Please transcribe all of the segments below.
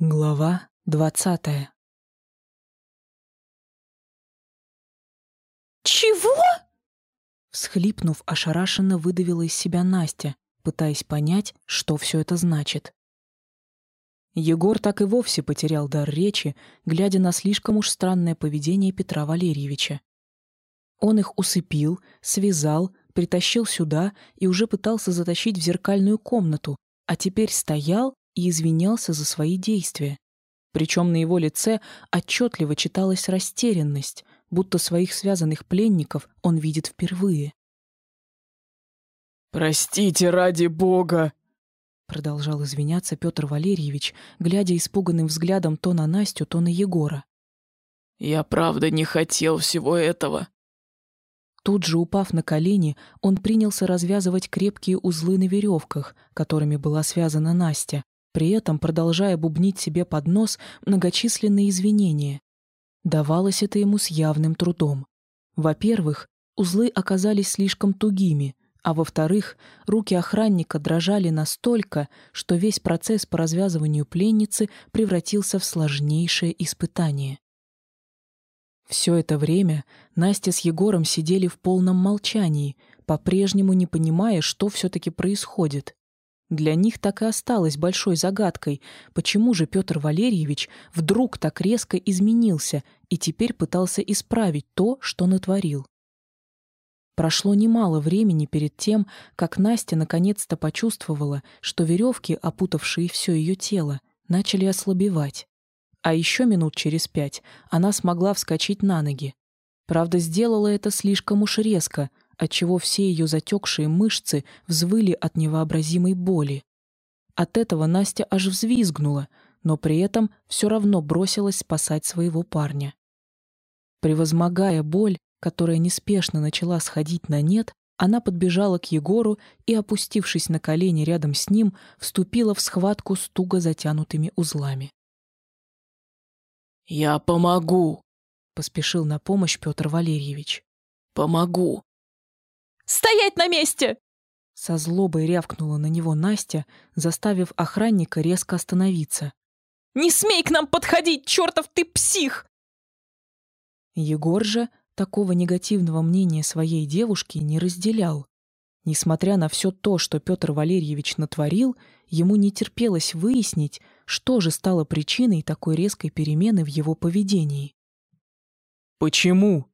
Глава двадцатая «Чего?» Всхлипнув, ошарашенно выдавила из себя Настя, пытаясь понять, что все это значит. Егор так и вовсе потерял дар речи, глядя на слишком уж странное поведение Петра Валерьевича. Он их усыпил, связал, притащил сюда и уже пытался затащить в зеркальную комнату, а теперь стоял и извинялся за свои действия. Причем на его лице отчетливо читалась растерянность, будто своих связанных пленников он видит впервые. «Простите ради бога!» Продолжал извиняться Петр Валерьевич, глядя испуганным взглядом то на Настю, то на Егора. «Я правда не хотел всего этого». Тут же, упав на колени, он принялся развязывать крепкие узлы на веревках, которыми была связана Настя, при этом продолжая бубнить себе под нос многочисленные извинения. Давалось это ему с явным трудом. Во-первых, узлы оказались слишком тугими, а во-вторых, руки охранника дрожали настолько, что весь процесс по развязыванию пленницы превратился в сложнейшее испытание. Все это время Настя с Егором сидели в полном молчании, по-прежнему не понимая, что все-таки происходит. Для них так и осталось большой загадкой, почему же Петр Валерьевич вдруг так резко изменился и теперь пытался исправить то, что натворил. Прошло немало времени перед тем, как Настя наконец-то почувствовала, что веревки, опутавшие все ее тело, начали ослабевать. А еще минут через пять она смогла вскочить на ноги. Правда, сделала это слишком уж резко, отчего все ее затекшие мышцы взвыли от невообразимой боли. От этого Настя аж взвизгнула, но при этом все равно бросилась спасать своего парня. Превозмогая боль, которая неспешно начала сходить на нет, она подбежала к Егору и, опустившись на колени рядом с ним, вступила в схватку с туго затянутыми узлами. «Я помогу!» — поспешил на помощь Петр Валерьевич. «Помогу!» Стоять на месте!» Со злобой рявкнула на него Настя, заставив охранника резко остановиться. «Не смей к нам подходить, чертов ты псих!» Егор же такого негативного мнения своей девушки не разделял. Несмотря на все то, что Петр Валерьевич натворил, ему не терпелось выяснить, что же стало причиной такой резкой перемены в его поведении. «Почему?»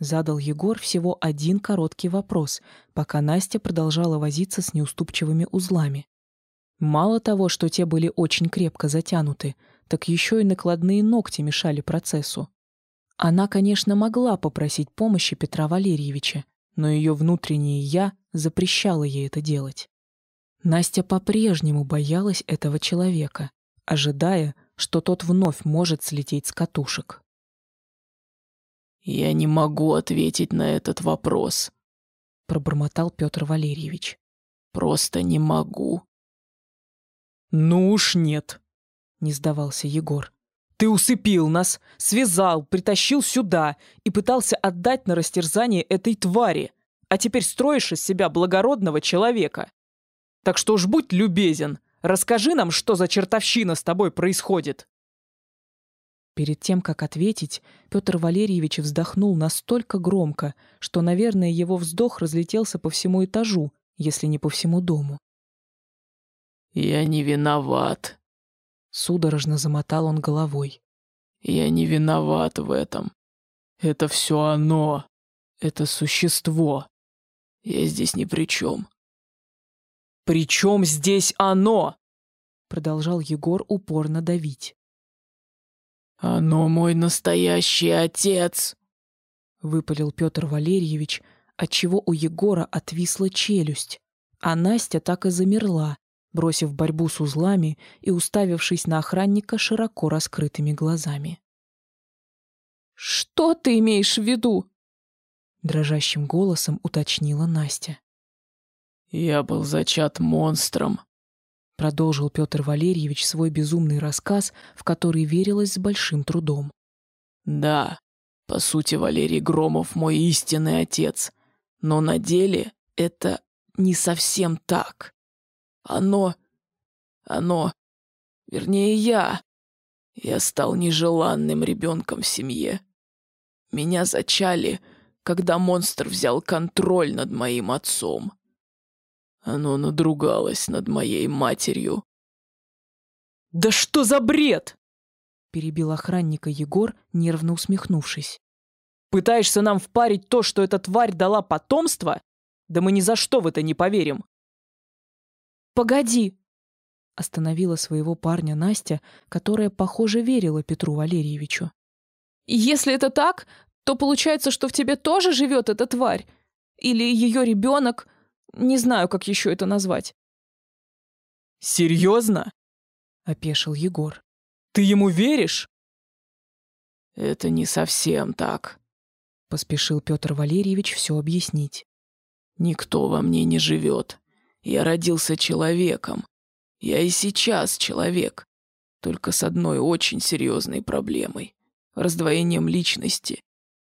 Задал Егор всего один короткий вопрос, пока Настя продолжала возиться с неуступчивыми узлами. Мало того, что те были очень крепко затянуты, так еще и накладные ногти мешали процессу. Она, конечно, могла попросить помощи Петра Валерьевича, но ее внутреннее «я» запрещало ей это делать. Настя по-прежнему боялась этого человека, ожидая, что тот вновь может слететь с катушек. «Я не могу ответить на этот вопрос», — пробормотал Петр Валерьевич. «Просто не могу». «Ну уж нет», — не сдавался Егор. «Ты усыпил нас, связал, притащил сюда и пытался отдать на растерзание этой твари, а теперь строишь из себя благородного человека. Так что уж будь любезен, расскажи нам, что за чертовщина с тобой происходит». Перед тем, как ответить, Петр Валерьевич вздохнул настолько громко, что, наверное, его вздох разлетелся по всему этажу, если не по всему дому. «Я не виноват», — судорожно замотал он головой. «Я не виноват в этом. Это все оно. Это существо. Я здесь ни при чем». «При чем здесь оно?» — продолжал Егор упорно давить. «Оно мой настоящий отец!» — выпалил Петр Валерьевич, отчего у Егора отвисла челюсть, а Настя так и замерла, бросив борьбу с узлами и уставившись на охранника широко раскрытыми глазами. «Что ты имеешь в виду?» — дрожащим голосом уточнила Настя. «Я был зачат монстром», Продолжил Петр Валерьевич свой безумный рассказ, в который верилось с большим трудом. «Да, по сути, Валерий Громов мой истинный отец. Но на деле это не совсем так. Оно... оно Вернее, я. Я стал нежеланным ребенком в семье. Меня зачали, когда монстр взял контроль над моим отцом. Оно надругалось над моей матерью. «Да что за бред?» — перебил охранника Егор, нервно усмехнувшись. «Пытаешься нам впарить то, что эта тварь дала потомство? Да мы ни за что в это не поверим!» «Погоди!» — остановила своего парня Настя, которая, похоже, верила Петру Валерьевичу. «Если это так, то получается, что в тебе тоже живет эта тварь? Или ее ребенок? Не знаю, как еще это назвать». «Серьезно?» — опешил Егор. «Ты ему веришь?» «Это не совсем так», — поспешил Петр Валерьевич все объяснить. «Никто во мне не живет. Я родился человеком. Я и сейчас человек, только с одной очень серьезной проблемой — раздвоением личности.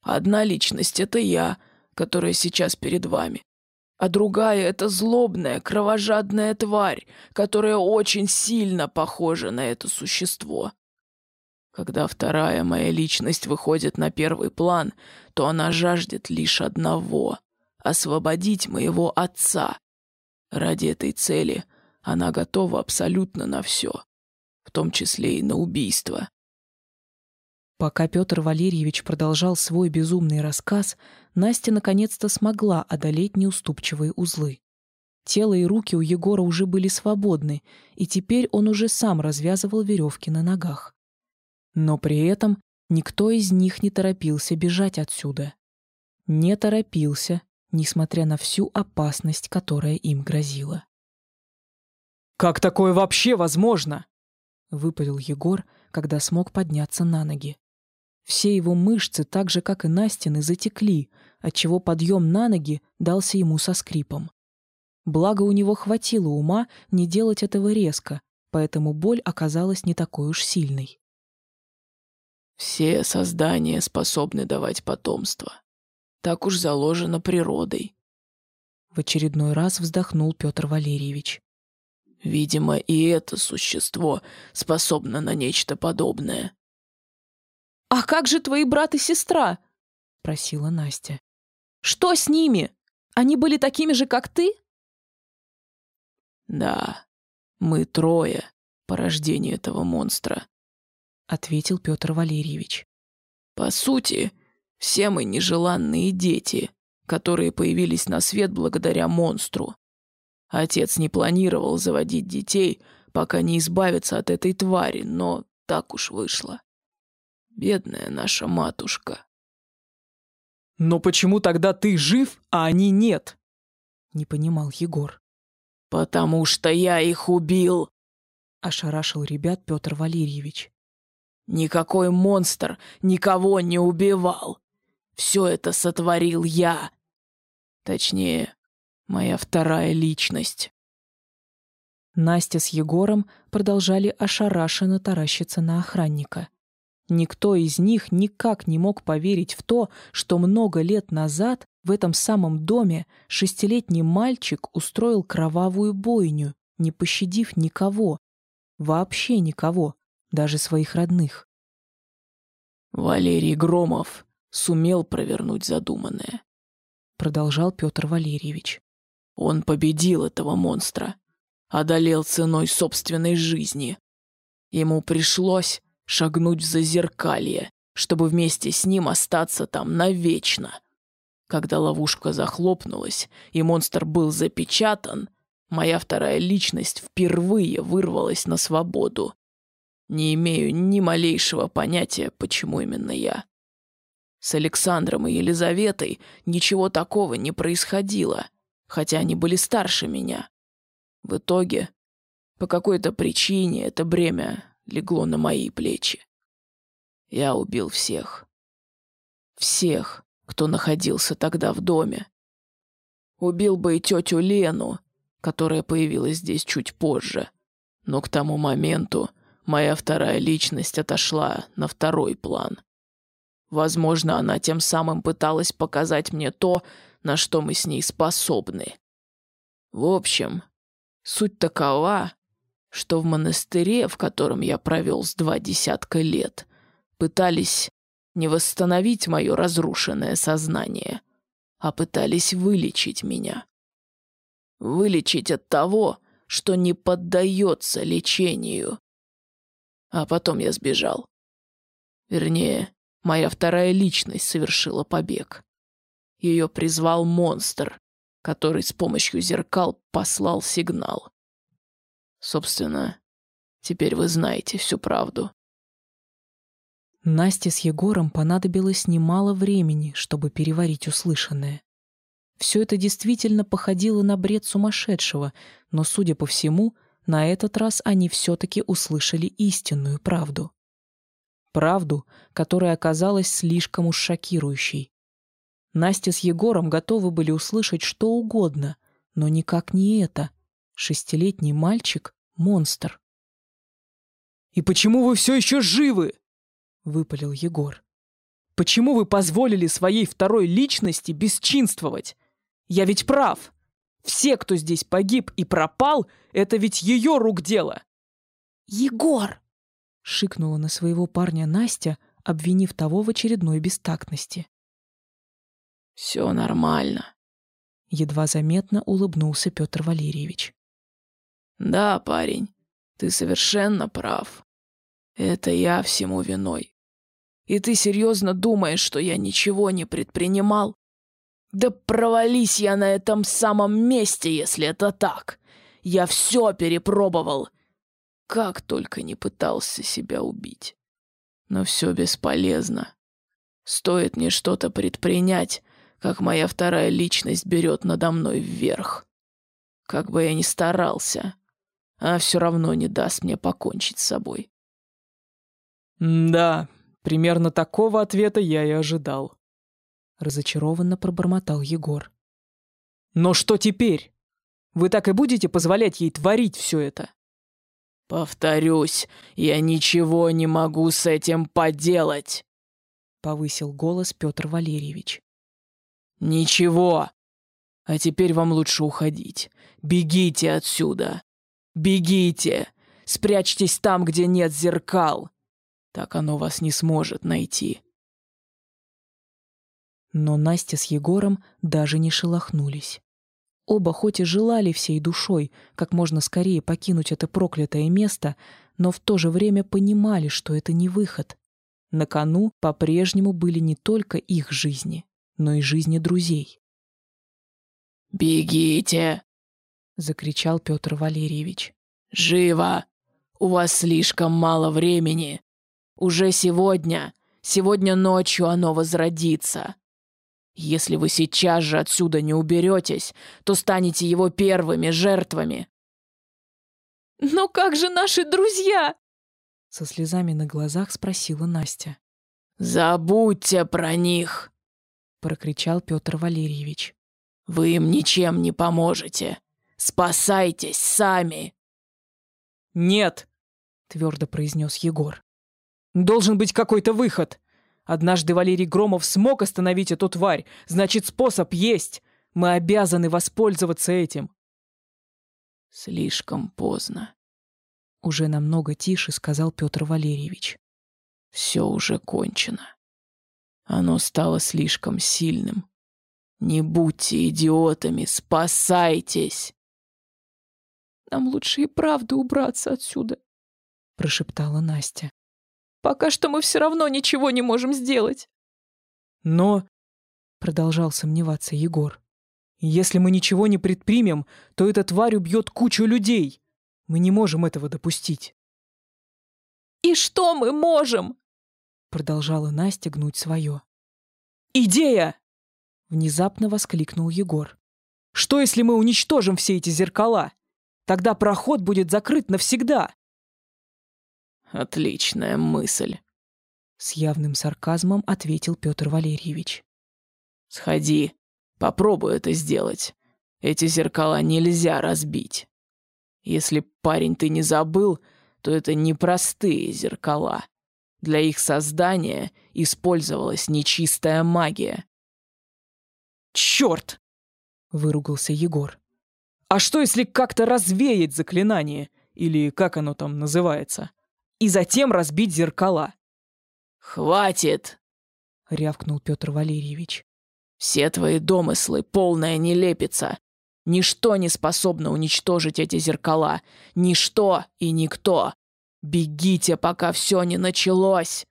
Одна личность — это я, которая сейчас перед вами а другая — это злобная, кровожадная тварь, которая очень сильно похожа на это существо. Когда вторая моя личность выходит на первый план, то она жаждет лишь одного — освободить моего отца. Ради этой цели она готова абсолютно на все, в том числе и на убийство. Пока Петр Валерьевич продолжал свой безумный рассказ, Настя наконец-то смогла одолеть неуступчивые узлы. Тело и руки у Егора уже были свободны, и теперь он уже сам развязывал веревки на ногах. Но при этом никто из них не торопился бежать отсюда. Не торопился, несмотря на всю опасность, которая им грозила. «Как такое вообще возможно?» — выпалил Егор, когда смог подняться на ноги. Все его мышцы, так же, как и Настины, затекли, отчего подъем на ноги дался ему со скрипом. Благо у него хватило ума не делать этого резко, поэтому боль оказалась не такой уж сильной. «Все создания способны давать потомство. Так уж заложено природой», — в очередной раз вздохнул Петр Валерьевич. «Видимо, и это существо способно на нечто подобное». «А как же твои брат и сестра?» — просила Настя. «Что с ними? Они были такими же, как ты?» «Да, мы трое, порождение этого монстра», — ответил Петр Валерьевич. «По сути, все мы нежеланные дети, которые появились на свет благодаря монстру. Отец не планировал заводить детей, пока не избавится от этой твари, но так уж вышло. Бедная наша матушка. Но почему тогда ты жив, а они нет? Не понимал Егор. Потому что я их убил. Ошарашил ребят Петр Валерьевич. Никакой монстр никого не убивал. Все это сотворил я. Точнее, моя вторая личность. Настя с Егором продолжали ошарашенно таращиться на охранника. Никто из них никак не мог поверить в то, что много лет назад в этом самом доме шестилетний мальчик устроил кровавую бойню, не пощадив никого. Вообще никого, даже своих родных. «Валерий Громов сумел провернуть задуманное», — продолжал Петр Валерьевич. «Он победил этого монстра, одолел ценой собственной жизни. Ему пришлось шагнуть в зазеркалье, чтобы вместе с ним остаться там навечно. Когда ловушка захлопнулась и монстр был запечатан, моя вторая личность впервые вырвалась на свободу. Не имею ни малейшего понятия, почему именно я. С Александром и Елизаветой ничего такого не происходило, хотя они были старше меня. В итоге, по какой-то причине это бремя легло на мои плечи. Я убил всех. Всех, кто находился тогда в доме. Убил бы и тетю Лену, которая появилась здесь чуть позже. Но к тому моменту моя вторая личность отошла на второй план. Возможно, она тем самым пыталась показать мне то, на что мы с ней способны. В общем, суть такова, что в монастыре, в котором я провел с два десятка лет, пытались не восстановить мое разрушенное сознание, а пытались вылечить меня. Вылечить от того, что не поддается лечению. А потом я сбежал. Вернее, моя вторая личность совершила побег. Ее призвал монстр, который с помощью зеркал послал сигнал. Собственно, теперь вы знаете всю правду. Насте с Егором понадобилось немало времени, чтобы переварить услышанное. Все это действительно походило на бред сумасшедшего, но, судя по всему, на этот раз они все-таки услышали истинную правду. Правду, которая оказалась слишком уж шокирующей. Настя с Егором готовы были услышать что угодно, но никак не это. Шестилетний мальчик — монстр. «И почему вы все еще живы?» — выпалил Егор. «Почему вы позволили своей второй личности бесчинствовать? Я ведь прав. Все, кто здесь погиб и пропал, это ведь ее рук дело». «Егор!» — шикнула на своего парня Настя, обвинив того в очередной бестактности. «Все нормально», — едва заметно улыбнулся Петр Валерьевич. «Да, парень, ты совершенно прав. Это я всему виной. И ты серьезно думаешь, что я ничего не предпринимал? Да провались я на этом самом месте, если это так. Я все перепробовал. Как только не пытался себя убить. Но все бесполезно. Стоит мне что-то предпринять, как моя вторая личность берет надо мной вверх. Как бы я ни старался, а все равно не даст мне покончить с собой. «Да, примерно такого ответа я и ожидал», — разочарованно пробормотал Егор. «Но что теперь? Вы так и будете позволять ей творить все это?» «Повторюсь, я ничего не могу с этим поделать», — повысил голос Петр Валерьевич. «Ничего. А теперь вам лучше уходить. Бегите отсюда. Бегите. Спрячьтесь там, где нет зеркал. Так оно вас не сможет найти». Но Настя с Егором даже не шелохнулись. Оба хоть и желали всей душой как можно скорее покинуть это проклятое место, но в то же время понимали, что это не выход. На кону по-прежнему были не только их жизни но и жизни друзей. «Бегите!» — закричал Петр Валерьевич. «Живо! У вас слишком мало времени. Уже сегодня, сегодня ночью оно возродится. Если вы сейчас же отсюда не уберетесь, то станете его первыми жертвами». «Но как же наши друзья?» Со слезами на глазах спросила Настя. «Забудьте про них!» прокричал Петр Валерьевич. Вы им ничем не поможете. Спасайтесь сами. Нет, твердо произнес Егор. Должен быть какой-то выход. Однажды Валерий Громов смог остановить эту тварь, значит, способ есть. Мы обязаны воспользоваться этим. Слишком поздно. Уже намного тише сказал Петр Валерьевич. Все уже кончено. Оно стало слишком сильным. Не будьте идиотами, спасайтесь!» «Нам лучше и правда убраться отсюда», — прошептала Настя. «Пока что мы все равно ничего не можем сделать». «Но...» — продолжал сомневаться Егор. «Если мы ничего не предпримем, то эта тварь убьет кучу людей. Мы не можем этого допустить». «И что мы можем?» Продолжала Настя гнуть свое. «Идея!» Внезапно воскликнул Егор. «Что, если мы уничтожим все эти зеркала? Тогда проход будет закрыт навсегда!» «Отличная мысль!» С явным сарказмом ответил Петр Валерьевич. «Сходи, попробуй это сделать. Эти зеркала нельзя разбить. Если, парень, ты не забыл, то это непростые зеркала. Для их создания использовалась нечистая магия. «Черт!» — выругался Егор. «А что, если как-то развеять заклинание? или как оно там называется, и затем разбить зеркала. «Хватит!» — рявкнул Петр Валерьевич. «Все твои домыслы — полная нелепица. Ничто не способно уничтожить эти зеркала. Ничто и никто. Бегите, пока все не началось!»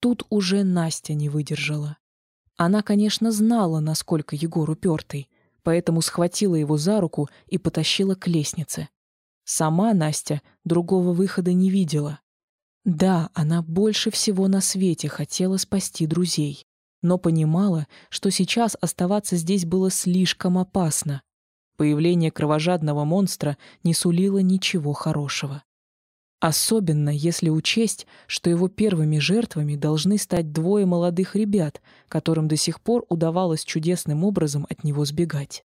Тут уже Настя не выдержала. Она, конечно, знала, насколько Егор упертый, поэтому схватила его за руку и потащила к лестнице. Сама Настя другого выхода не видела. Да, она больше всего на свете хотела спасти друзей, но понимала, что сейчас оставаться здесь было слишком опасно. Появление кровожадного монстра не сулило ничего хорошего. Особенно если учесть, что его первыми жертвами должны стать двое молодых ребят, которым до сих пор удавалось чудесным образом от него сбегать.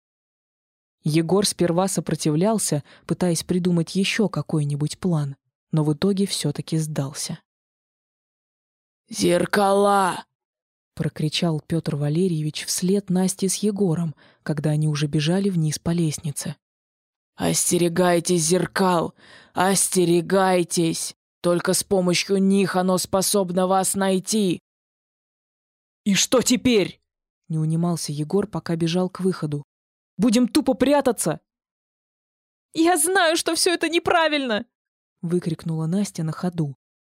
Егор сперва сопротивлялся, пытаясь придумать еще какой-нибудь план, но в итоге все-таки сдался. «Зеркала!» — прокричал Петр Валерьевич вслед Насте с Егором, когда они уже бежали вниз по лестнице. «Остерегайтесь зеркал! Остерегайтесь! Только с помощью них оно способно вас найти!» «И что теперь?» — не унимался Егор, пока бежал к выходу. «Будем тупо прятаться!» «Я знаю, что все это неправильно!» — выкрикнула Настя на ходу.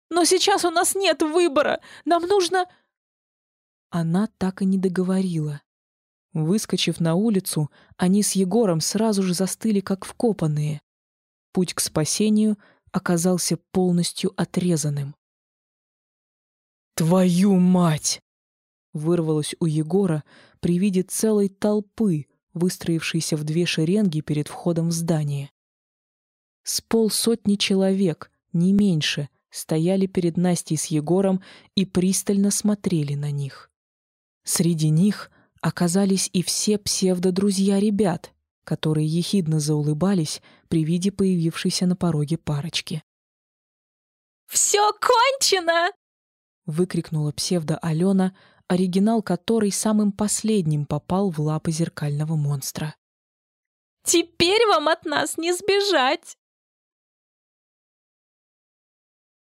«Но сейчас у нас нет выбора! Нам нужно...» Она так и не договорила. Выскочив на улицу, они с Егором сразу же застыли, как вкопанные. Путь к спасению оказался полностью отрезанным. «Твою мать!» вырвалось у Егора при виде целой толпы, выстроившейся в две шеренги перед входом в здание. С полсотни человек, не меньше, стояли перед Настей с Егором и пристально смотрели на них. Среди них оказались и все псевдодрузья ребят, которые ехидно заулыбались при виде появившейся на пороге парочки. «Все кончено!» — выкрикнула псевдо-Алена, оригинал которой самым последним попал в лапы зеркального монстра. «Теперь вам от нас не сбежать!»